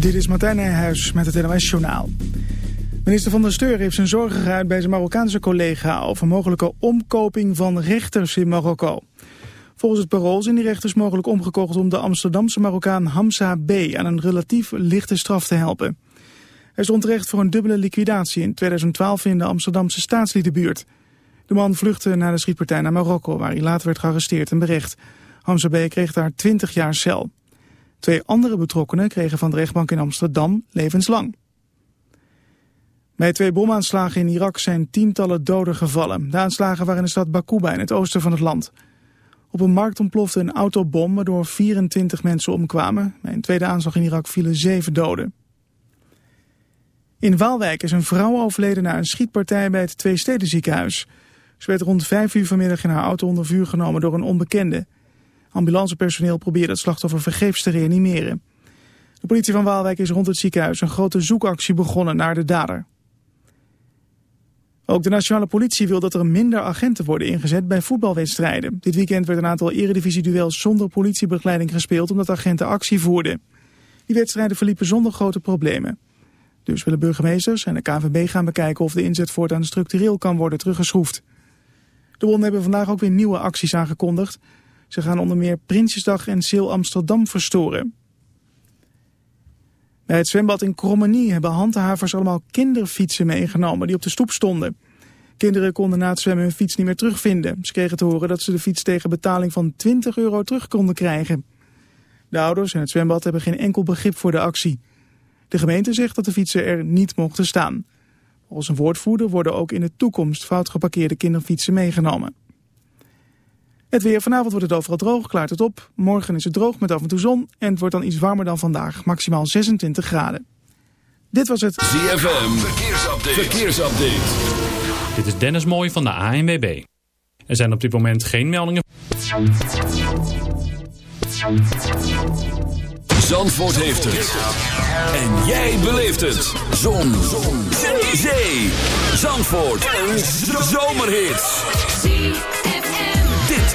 Dit is Martijn Nijhuis met het NOS-journaal. Minister van der Steur heeft zijn zorgen geuit bij zijn Marokkaanse collega... over mogelijke omkoping van rechters in Marokko. Volgens het parool zijn die rechters mogelijk omgekocht... om de Amsterdamse Marokkaan Hamza B. aan een relatief lichte straf te helpen. Hij stond terecht voor een dubbele liquidatie in 2012 in de Amsterdamse staatsliedenbuurt. De man vluchtte naar de schietpartij naar Marokko... waar hij later werd gearresteerd en berecht. Hamza B. kreeg daar 20 jaar cel. Twee andere betrokkenen kregen van de rechtbank in Amsterdam levenslang. Bij twee bomaanslagen in Irak zijn tientallen doden gevallen. De aanslagen waren in de stad Bakuba in het oosten van het land. Op een markt ontplofte een autobom waardoor 24 mensen omkwamen. Bij een tweede aanslag in Irak vielen zeven doden. In Waalwijk is een vrouw overleden na een schietpartij bij het Tweestedenziekenhuis. Ze werd rond vijf uur vanmiddag in haar auto onder vuur genomen door een onbekende. Ambulancepersoneel probeerde het slachtoffer vergeefs te reanimeren. De politie van Waalwijk is rond het ziekenhuis een grote zoekactie begonnen naar de dader. Ook de nationale politie wil dat er minder agenten worden ingezet bij voetbalwedstrijden. Dit weekend werd een aantal eredivisie-duels zonder politiebegeleiding gespeeld omdat agenten actie voerden. Die wedstrijden verliepen zonder grote problemen. Dus willen burgemeesters en de KVB gaan bekijken of de inzet voortaan structureel kan worden teruggeschroefd. De bonden hebben vandaag ook weer nieuwe acties aangekondigd. Ze gaan onder meer Prinsjesdag en Seel Amsterdam verstoren. Bij het zwembad in Krommenie hebben handhavers allemaal kinderfietsen meegenomen die op de stoep stonden. Kinderen konden na het zwemmen hun fiets niet meer terugvinden. Ze kregen te horen dat ze de fiets tegen betaling van 20 euro terug konden krijgen. De ouders en het zwembad hebben geen enkel begrip voor de actie. De gemeente zegt dat de fietsen er niet mochten staan. Volgens een woordvoerder worden ook in de toekomst fout geparkeerde kinderfietsen meegenomen. Het weer vanavond wordt het overal droog, klaart het op. Morgen is het droog met af en toe zon en het wordt dan iets warmer dan vandaag, maximaal 26 graden. Dit was het ZFM Verkeersupdate. Verkeersupdate. Dit is Dennis Mooij van de ANWB. Er zijn op dit moment geen meldingen. Zandvoort heeft het. En jij beleeft het. Zon. Zon. Zee. Zandvoort. Een zomerhit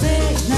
say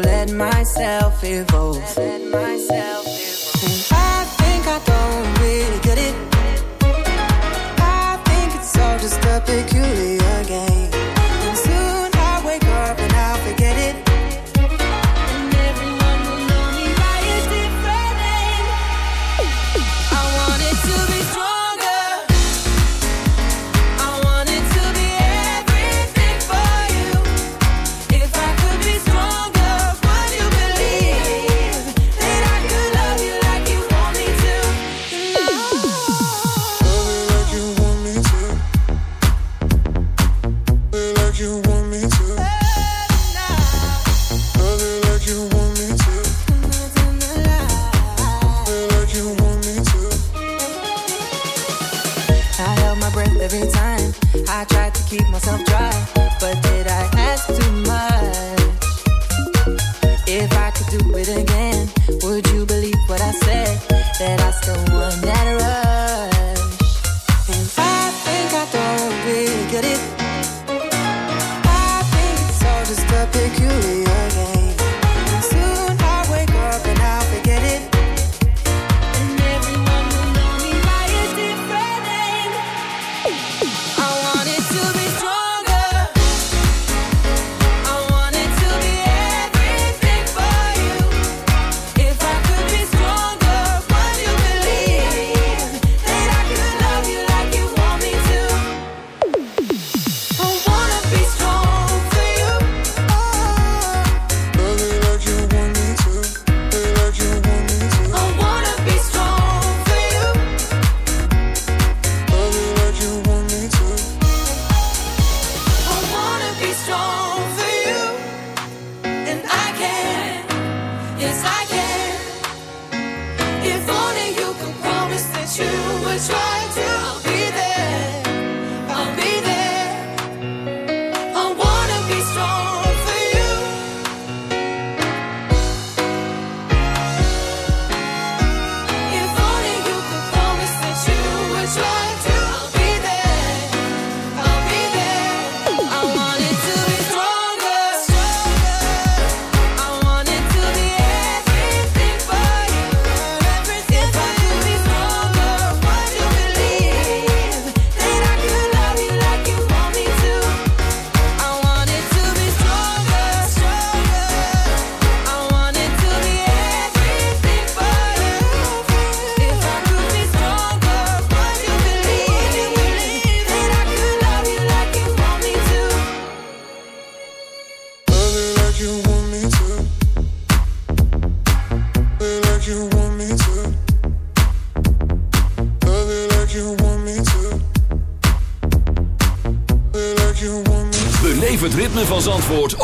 let myself evolve. Let myself evolve.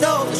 least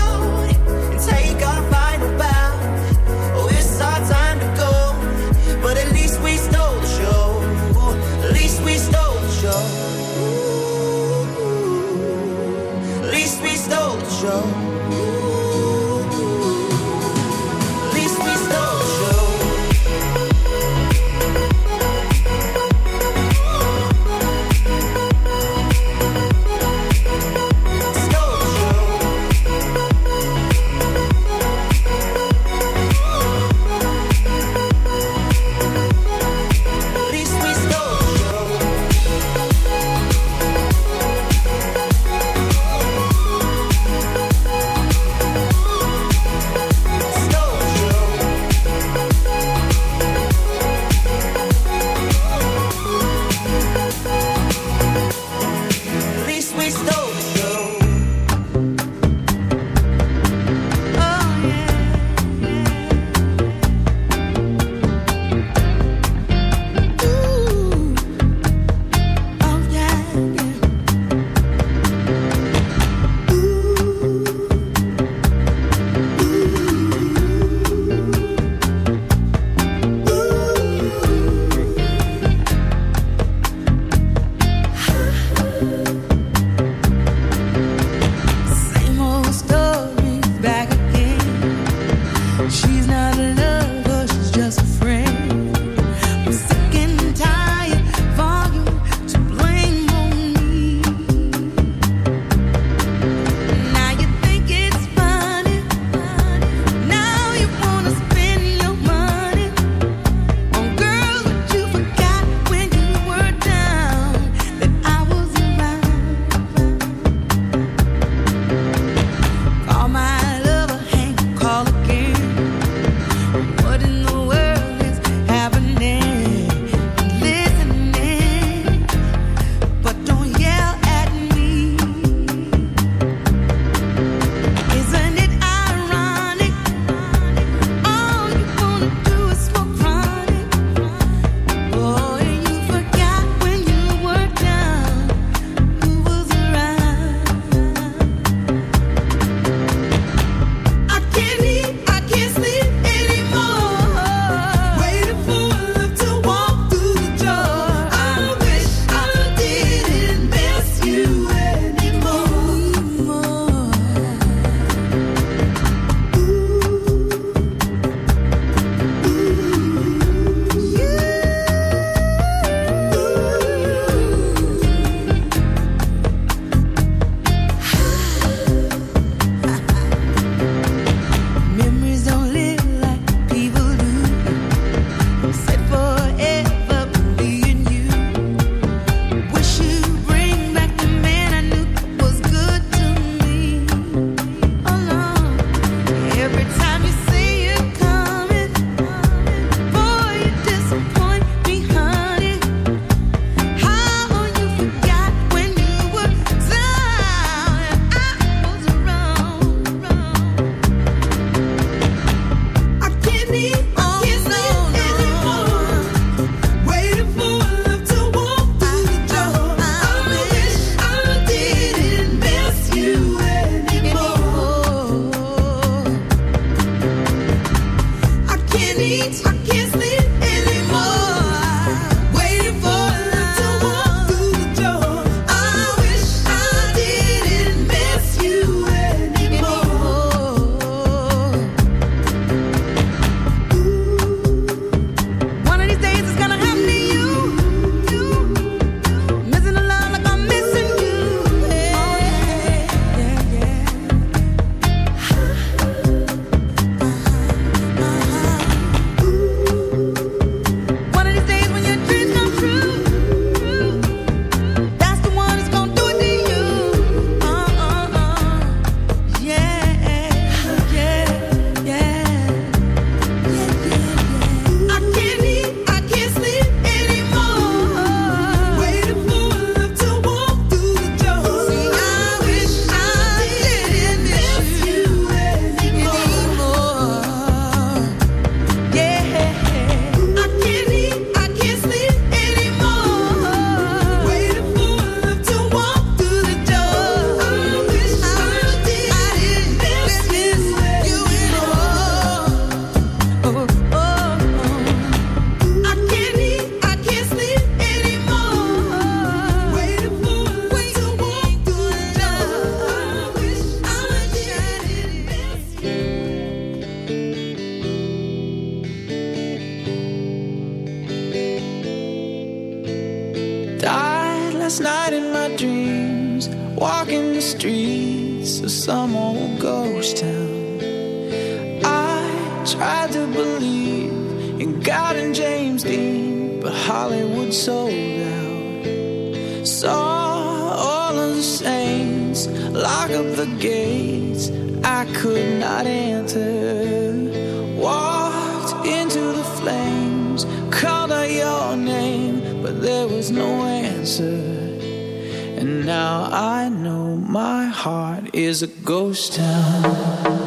is a ghost town.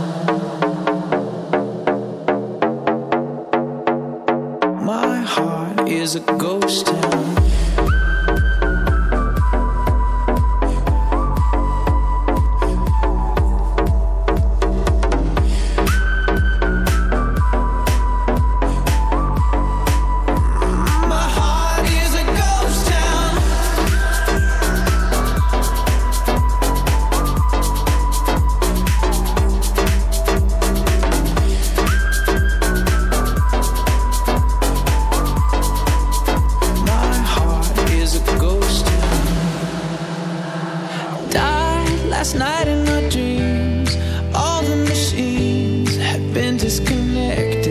Last night in my dreams, all the machines had been disconnected.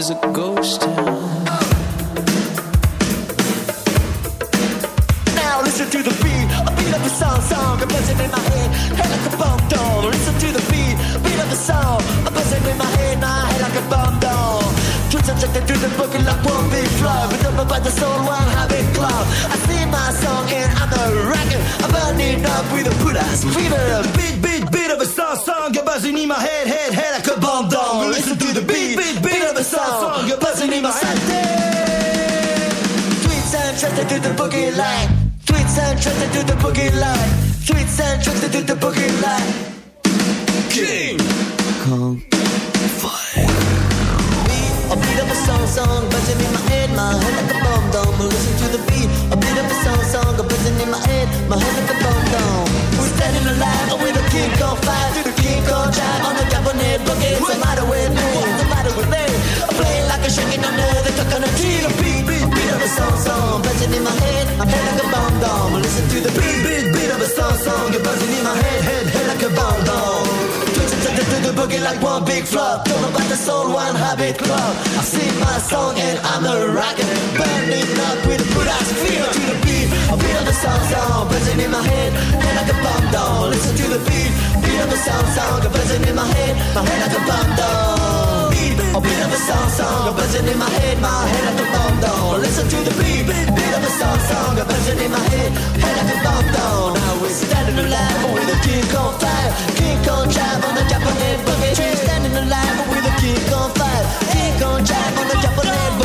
is a ghost town. Now listen to the beat, a beat of a song, song, a buzzing in my head, head like a bomb doll. Listen to the beat, beat of a song, a buzzing in my head, my head like a bomb doll. Dreams are checking through the book and like one big flow, but up by the soul, while having glow. I sing my song and I'm a rocket, I'm burning up with a put ass fever. Beat, beat, beat of a song, song, a buzzing in my head, head, head like a bomb doll. Listen to the beat song, song. You're buzzing in my head. Tweets and trusted through the boogie line. Tweets and trusted through the boogie line. Tweets and trusted through the boogie line. King Kong a beat of a song, song, buzzing in my head, my head like a bomb dome. Listen to the beat, a beat of a song, song, buzzing in my head, my head like a bomb dome. We're standing alive with a King Kong five, the King Kong jive on the Japanese boogie. What's the matter with song, song, buzzing in my head, my head like a bomb dome. Listen to the beat, beat, beat of a song, song, you're buzzing in my head, head, head like a bomb dome. Twisted to the boogie like one big flop. Don't know about the soul, one habit club. I sing my song and I'm a rocker. Burning up with a good ass feel to the beat. A beat of the song song, buzzing in my head, head like a bomb down. Listen to the beat, beat of the song song, buzzing in my head, my head like a bomb down. Beat, a beat of the song song, a buzzing in my head, my head like a bomb down. Listen to the beat, beat of the song song, a buzzing in my head, head like a bomb down. Now we're standing alive with a King Kong fire, King Kong jive on the Japanese boogie. Standing alive with a King Kong fire, King Kong jive on the Japanese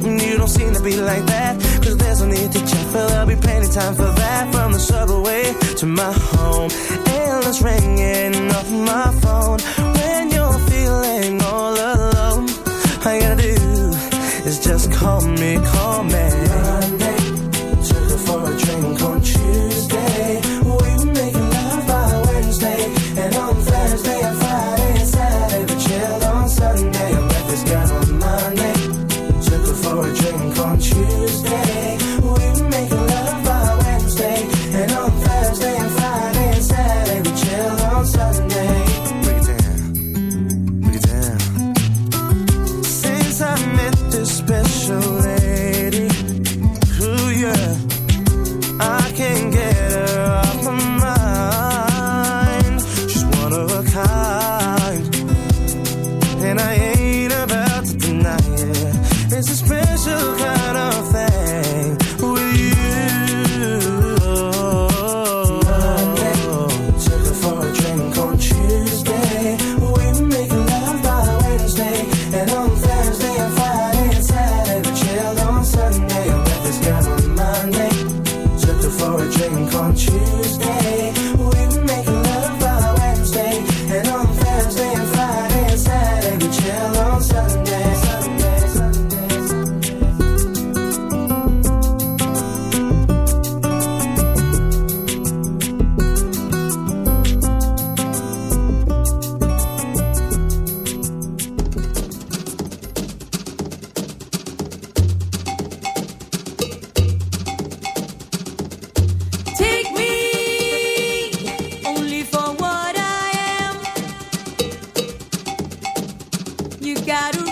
You don't seem to be like that. Cause there's no need to check, but there'll be plenty time for that. From the subway to my home, endless ringing off my phone. When you're feeling all alone, all you gotta do is just call me, call me got to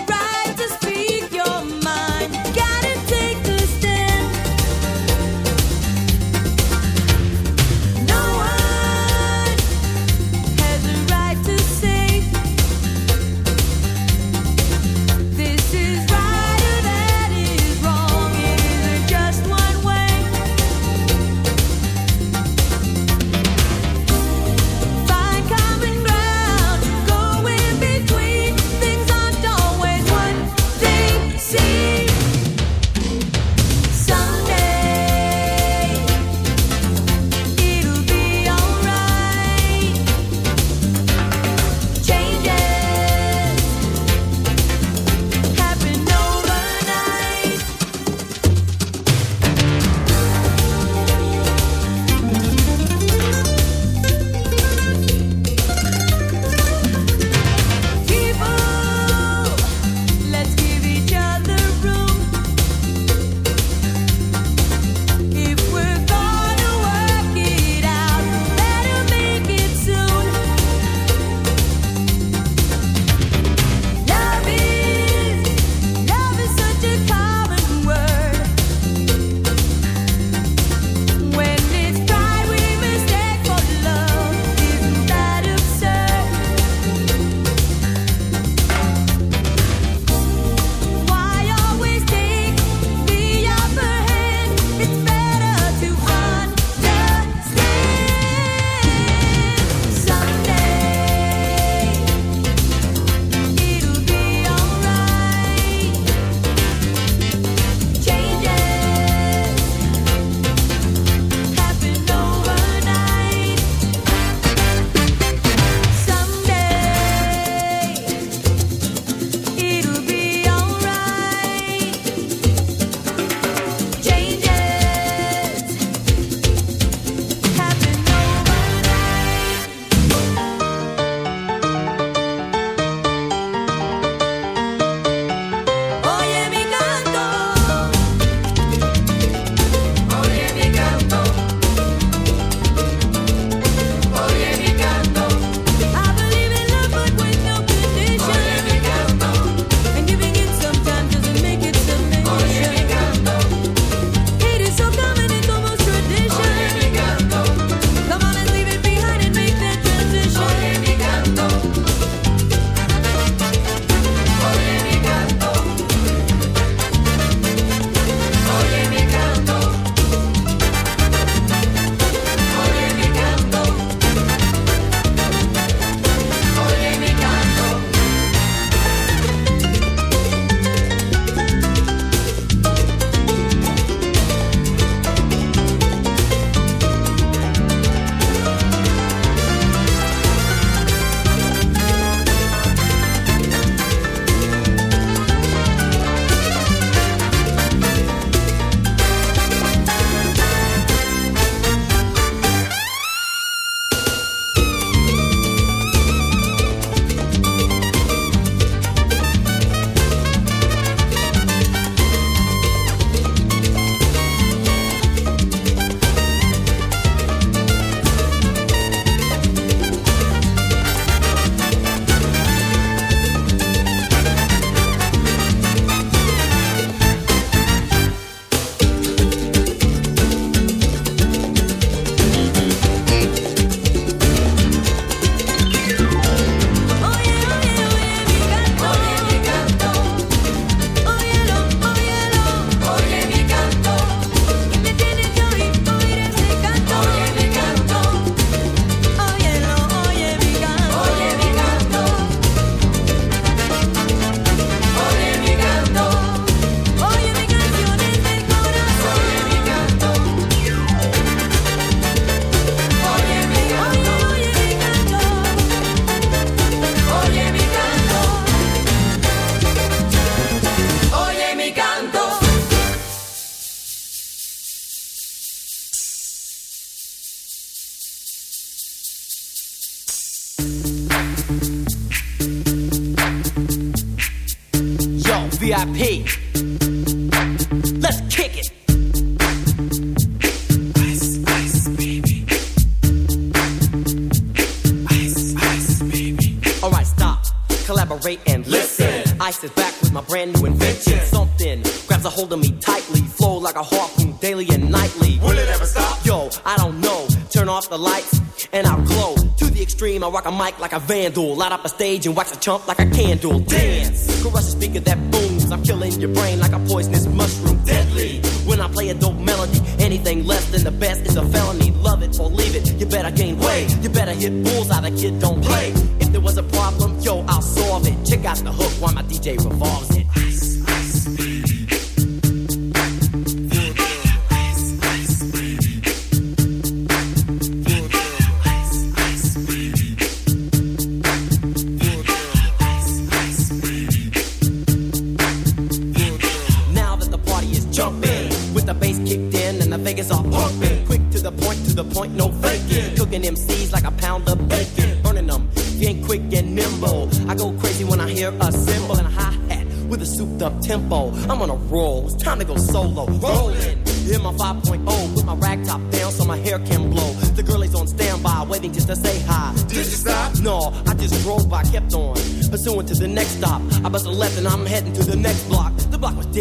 like a vandal. Light up a stage and wax a chump like a candle. Dance. Crush a speaker that booms. I'm killing your brain like